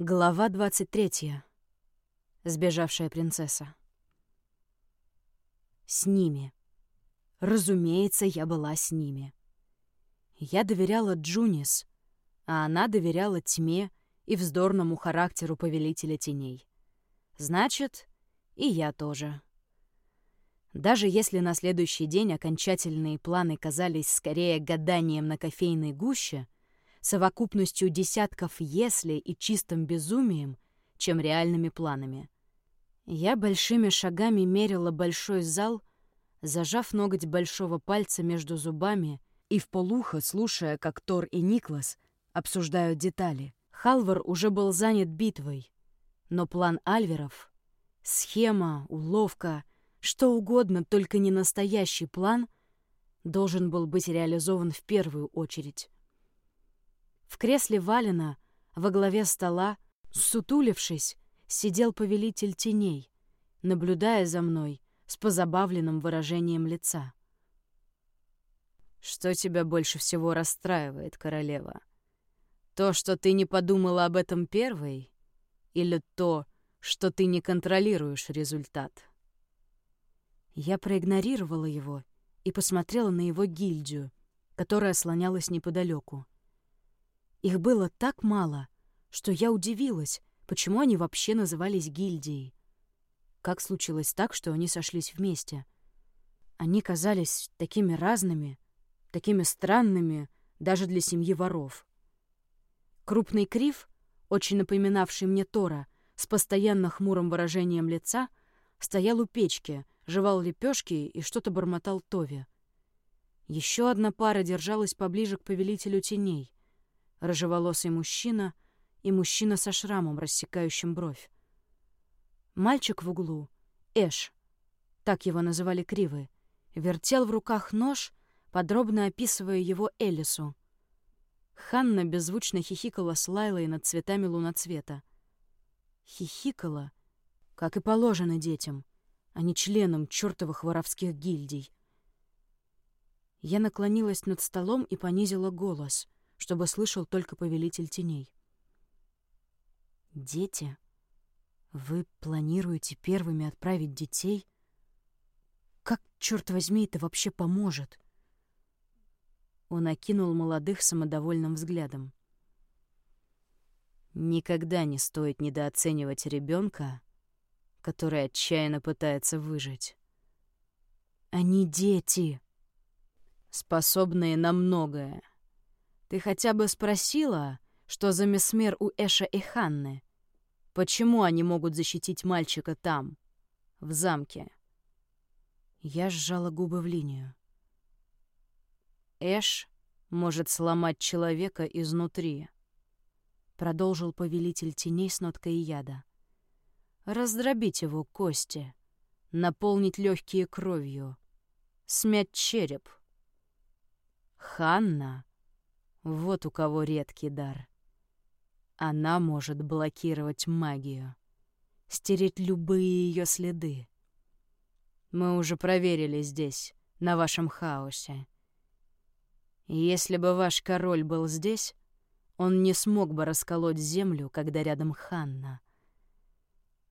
Глава 23. Сбежавшая принцесса. С ними. Разумеется, я была с ними. Я доверяла Джунис, а она доверяла тьме и вздорному характеру повелителя теней. Значит, и я тоже. Даже если на следующий день окончательные планы казались скорее гаданием на кофейной гуще — совокупностью десятков «если» и чистым безумием, чем реальными планами. Я большими шагами мерила большой зал, зажав ноготь большого пальца между зубами и в полухо слушая, как Тор и Никлас обсуждают детали. Халвар уже был занят битвой, но план Альверов, схема, уловка, что угодно, только не настоящий план, должен был быть реализован в первую очередь. В кресле Валина, во главе стола, сутулившись, сидел повелитель теней, наблюдая за мной с позабавленным выражением лица. «Что тебя больше всего расстраивает, королева? То, что ты не подумала об этом первой, или то, что ты не контролируешь результат?» Я проигнорировала его и посмотрела на его гильдию, которая слонялась неподалеку. Их было так мало, что я удивилась, почему они вообще назывались гильдией. Как случилось так, что они сошлись вместе? Они казались такими разными, такими странными даже для семьи воров. Крупный крив, очень напоминавший мне Тора, с постоянно хмурым выражением лица, стоял у печки, жевал лепешки и что-то бормотал Тови. Еще одна пара держалась поближе к повелителю теней рыжеволосый мужчина и мужчина со шрамом, рассекающим бровь. Мальчик в углу, Эш, так его называли кривы, вертел в руках нож, подробно описывая его Элису. Ханна беззвучно хихикала с Лайлой над цветами луноцвета. Хихикала, как и положено детям, а не членам чертовых воровских гильдий. Я наклонилась над столом и понизила голос — чтобы слышал только повелитель теней. «Дети? Вы планируете первыми отправить детей? Как, черт возьми, это вообще поможет?» Он окинул молодых самодовольным взглядом. «Никогда не стоит недооценивать ребенка, который отчаянно пытается выжить. Они дети, способные на многое, ты хотя бы спросила, что за месмер у Эша и Ханны? Почему они могут защитить мальчика там, в замке?» Я сжала губы в линию. «Эш может сломать человека изнутри», — продолжил повелитель теней с ноткой яда. «Раздробить его кости, наполнить легкие кровью, смять череп. Ханна вот у кого редкий дар. Она может блокировать магию, стереть любые ее следы. Мы уже проверили здесь, на вашем хаосе. Если бы ваш король был здесь, он не смог бы расколоть землю, когда рядом Ханна.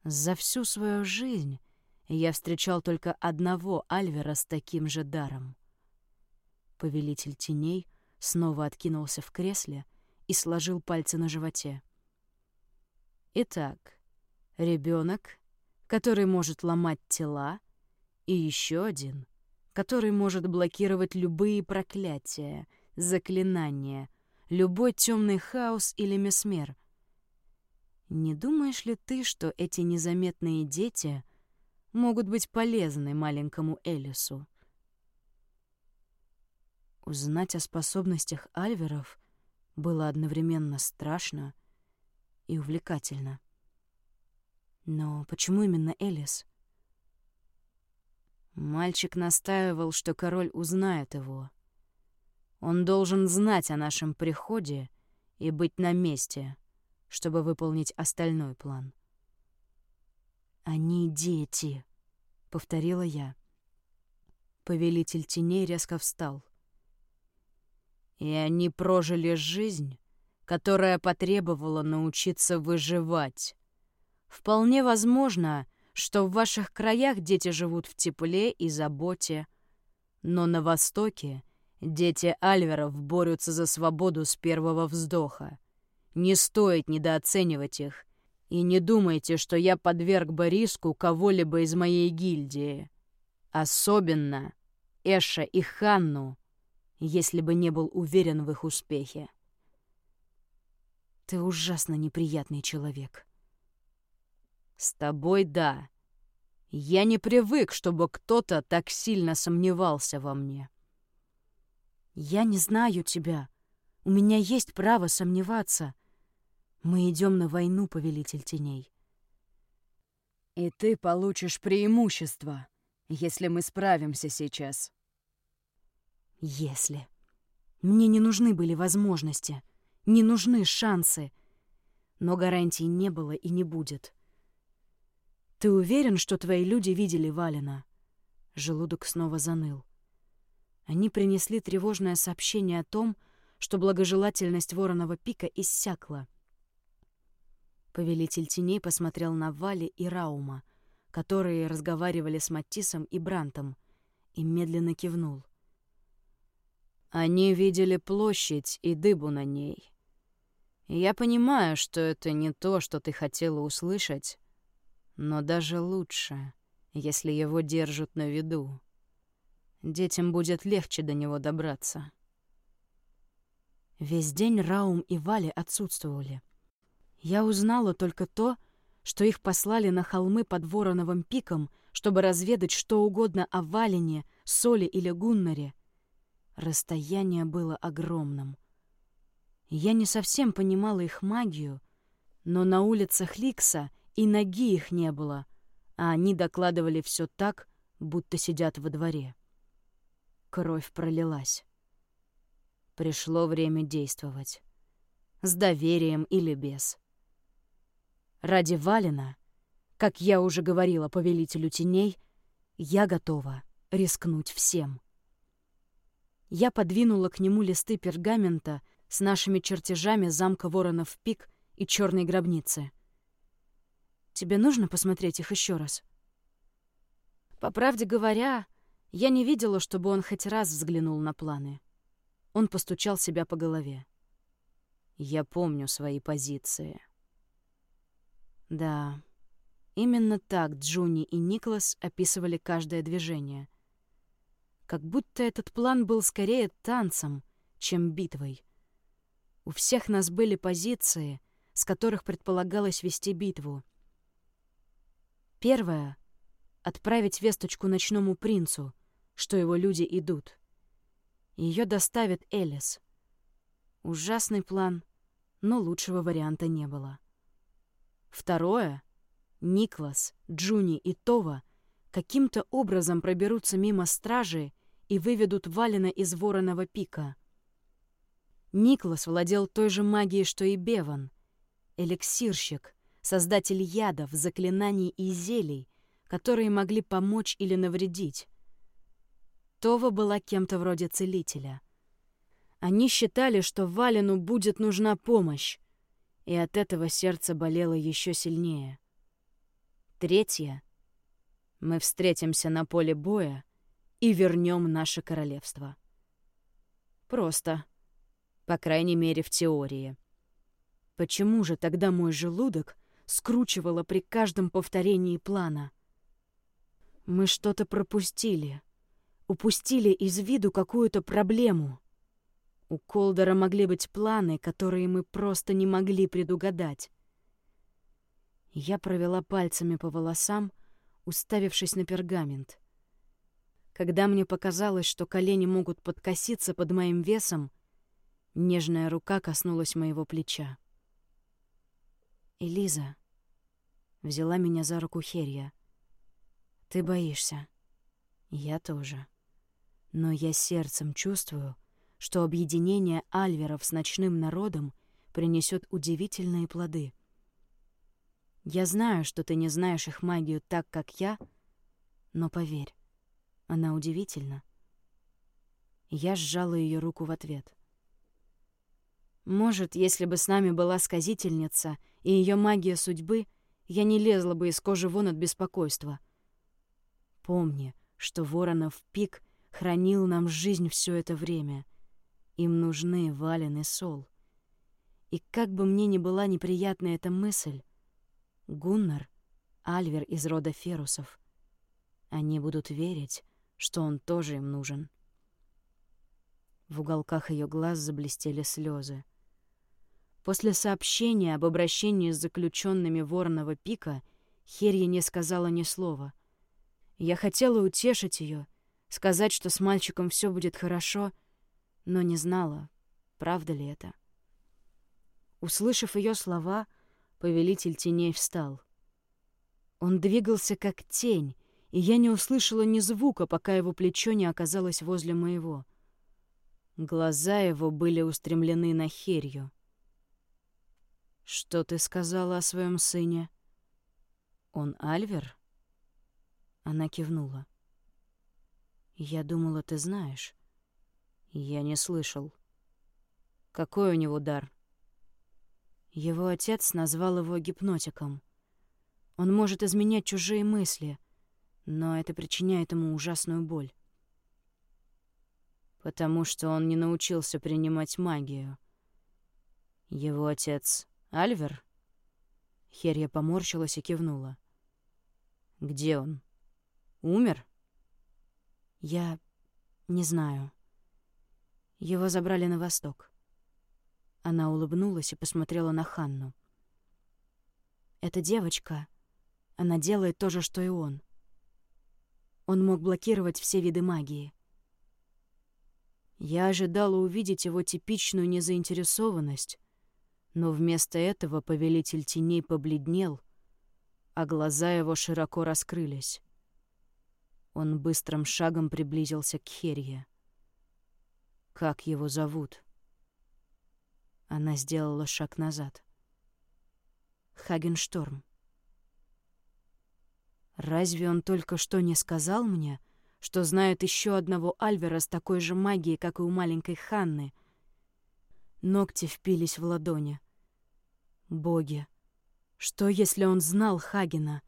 За всю свою жизнь я встречал только одного Альвера с таким же даром. Повелитель теней — снова откинулся в кресле и сложил пальцы на животе. Итак, ребенок, который может ломать тела, и еще один, который может блокировать любые проклятия, заклинания, любой темный хаос или месмер. Не думаешь ли ты, что эти незаметные дети могут быть полезны маленькому Элису? Узнать о способностях альверов было одновременно страшно и увлекательно. Но почему именно Элис? Мальчик настаивал, что король узнает его. Он должен знать о нашем приходе и быть на месте, чтобы выполнить остальной план. «Они дети», — повторила я. Повелитель теней резко встал — и они прожили жизнь, которая потребовала научиться выживать. Вполне возможно, что в ваших краях дети живут в тепле и заботе, но на Востоке дети Альверов борются за свободу с первого вздоха. Не стоит недооценивать их, и не думайте, что я подверг бы риску кого-либо из моей гильдии. Особенно Эша и Ханну, если бы не был уверен в их успехе. Ты ужасно неприятный человек. С тобой да. Я не привык, чтобы кто-то так сильно сомневался во мне. Я не знаю тебя. У меня есть право сомневаться. Мы идем на войну, повелитель теней. И ты получишь преимущество, если мы справимся сейчас. Если. Мне не нужны были возможности, не нужны шансы. Но гарантий не было и не будет. «Ты уверен, что твои люди видели Валина?» Желудок снова заныл. Они принесли тревожное сообщение о том, что благожелательность Воронова пика иссякла. Повелитель теней посмотрел на Вали и Раума, которые разговаривали с Маттисом и Брантом, и медленно кивнул. Они видели площадь и дыбу на ней. Я понимаю, что это не то, что ты хотела услышать, но даже лучше, если его держат на виду. Детям будет легче до него добраться. Весь день Раум и Вали отсутствовали. Я узнала только то, что их послали на холмы под Вороновым пиком, чтобы разведать что угодно о Валине, Соли или Гуннаре. Расстояние было огромным. Я не совсем понимала их магию, но на улицах Ликса и ноги их не было, а они докладывали все так, будто сидят во дворе. Кровь пролилась. Пришло время действовать. С доверием или без. Ради Валина, как я уже говорила повелителю теней, я готова рискнуть всем. Я подвинула к нему листы пергамента с нашими чертежами замка Воронов Пик и черной гробницы. Тебе нужно посмотреть их еще раз? По правде говоря, я не видела, чтобы он хоть раз взглянул на планы. Он постучал себя по голове. Я помню свои позиции. Да, именно так Джуни и Никлас описывали каждое движение. Как будто этот план был скорее танцем, чем битвой. У всех нас были позиции, с которых предполагалось вести битву — Первое — отправить весточку ночному принцу, что его люди идут. Ее доставит Элис. Ужасный план, но лучшего варианта не было. Второе — Никлас, Джуни и Това каким-то образом проберутся мимо стражи и выведут Валина из Вороного пика. Никлас владел той же магией, что и Беван. Эликсирщик, создатель ядов, заклинаний и зелий, которые могли помочь или навредить. Това была кем-то вроде целителя. Они считали, что Валину будет нужна помощь, и от этого сердце болело еще сильнее. Третье. Мы встретимся на поле боя и вернем наше королевство. Просто. По крайней мере, в теории. Почему же тогда мой желудок скручивало при каждом повторении плана. Мы что-то пропустили. Упустили из виду какую-то проблему. У Колдера могли быть планы, которые мы просто не могли предугадать. Я провела пальцами по волосам, уставившись на пергамент. Когда мне показалось, что колени могут подкоситься под моим весом, нежная рука коснулась моего плеча. «Элиза», — взяла меня за руку Херья. «Ты боишься. Я тоже. Но я сердцем чувствую, что объединение альверов с ночным народом принесет удивительные плоды. Я знаю, что ты не знаешь их магию так, как я, но поверь, она удивительна». Я сжала ее руку в ответ. Может, если бы с нами была сказительница и ее магия судьбы, я не лезла бы из кожи вон от беспокойства. Помни, что Воронов пик хранил нам жизнь все это время. Им нужны Вален и Сол. И как бы мне ни была неприятна эта мысль, Гуннар — Альвер из рода Ферусов. Они будут верить, что он тоже им нужен. В уголках ее глаз заблестели слезы. После сообщения об обращении с заключенными Воронова пика Херья не сказала ни слова. Я хотела утешить ее, сказать, что с мальчиком все будет хорошо, но не знала, правда ли это. Услышав ее слова, повелитель теней встал. Он двигался как тень, и я не услышала ни звука, пока его плечо не оказалось возле моего. Глаза его были устремлены на Херью. «Что ты сказала о своем сыне?» «Он Альвер?» Она кивнула. «Я думала, ты знаешь». «Я не слышал». «Какой у него дар?» Его отец назвал его гипнотиком. Он может изменять чужие мысли, но это причиняет ему ужасную боль. Потому что он не научился принимать магию. Его отец Альвер?» Херья поморщилась и кивнула. «Где он? Умер?» «Я не знаю. Его забрали на восток». Она улыбнулась и посмотрела на Ханну. «Эта девочка, она делает то же, что и он. Он мог блокировать все виды магии. Я ожидала увидеть его типичную незаинтересованность, но вместо этого повелитель теней побледнел, а глаза его широко раскрылись. Он быстрым шагом приблизился к Херье. «Как его зовут?» Она сделала шаг назад. «Хагеншторм». «Разве он только что не сказал мне, что знает еще одного Альвера с такой же магией, как и у маленькой Ханны?» Ногти впились в ладони. Боги, что если он знал Хагена?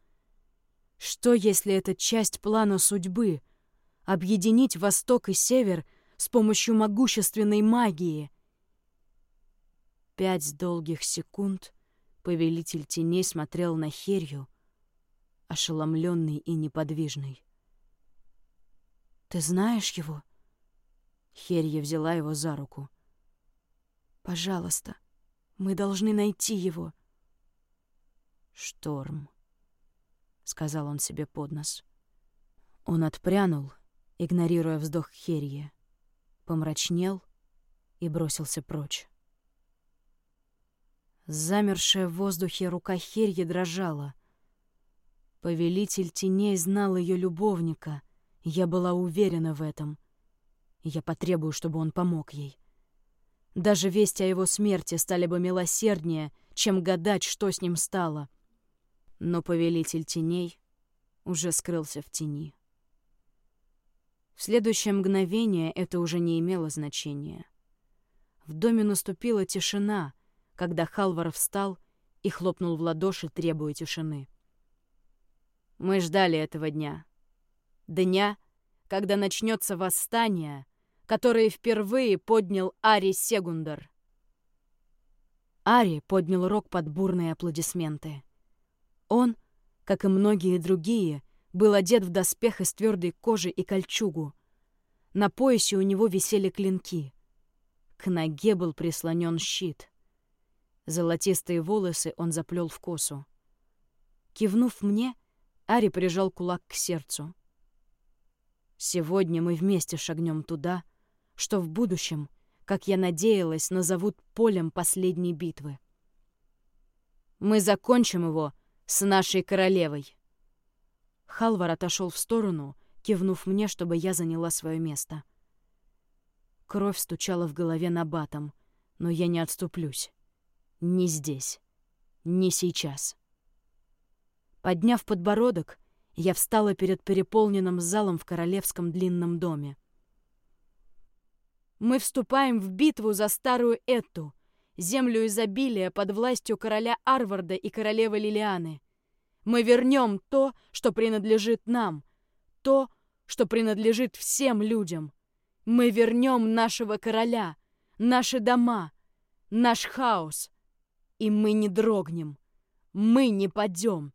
Что если это часть плана судьбы — объединить Восток и Север с помощью могущественной магии? Пять долгих секунд повелитель теней смотрел на Херью, ошеломленный и неподвижный. «Ты знаешь его?» Херья взяла его за руку. «Пожалуйста, — мы должны найти его. «Шторм», — сказал он себе под нос. Он отпрянул, игнорируя вздох Херье, помрачнел и бросился прочь. Замершая в воздухе рука Херье дрожала. Повелитель теней знал ее любовника, я была уверена в этом. Я потребую, чтобы он помог ей. Даже весть о его смерти стали бы милосерднее, чем гадать, что с ним стало. Но повелитель теней уже скрылся в тени. В следующее мгновение это уже не имело значения. В доме наступила тишина, когда Халвар встал и хлопнул в ладоши, требуя тишины. Мы ждали этого дня. Дня, когда начнется восстание, которые впервые поднял Ари Сегундар. Ари поднял рог под бурные аплодисменты. Он, как и многие другие, был одет в доспех из твердой кожи и кольчугу. На поясе у него висели клинки. К ноге был прислонен щит. Золотистые волосы он заплел в косу. Кивнув мне, Ари прижал кулак к сердцу. «Сегодня мы вместе шагнем туда, что в будущем, как я надеялась, назовут полем последней битвы. Мы закончим его с нашей королевой. Халвар отошел в сторону, кивнув мне, чтобы я заняла свое место. Кровь стучала в голове на батом, но я не отступлюсь. Не здесь. Не сейчас. Подняв подбородок, я встала перед переполненным залом в королевском длинном доме. Мы вступаем в битву за старую Эту, землю изобилия под властью короля Арварда и королевы Лилианы. Мы вернем то, что принадлежит нам, то, что принадлежит всем людям. Мы вернем нашего короля, наши дома, наш хаос. И мы не дрогнем. Мы не падем.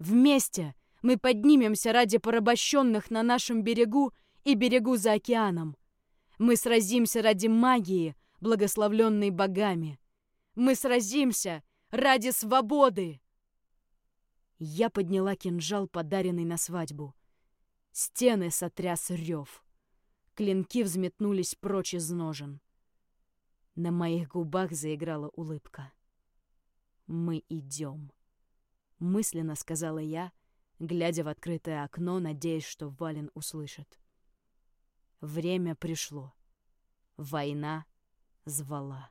Вместе мы поднимемся ради порабощенных на нашем берегу и берегу за океаном. Мы сразимся ради магии, благословленной богами. Мы сразимся ради свободы. Я подняла кинжал, подаренный на свадьбу. Стены сотряс рев. Клинки взметнулись прочь из ножен. На моих губах заиграла улыбка. «Мы идем», — мысленно сказала я, глядя в открытое окно, надеясь, что Вален услышит. Время пришло. Война звала.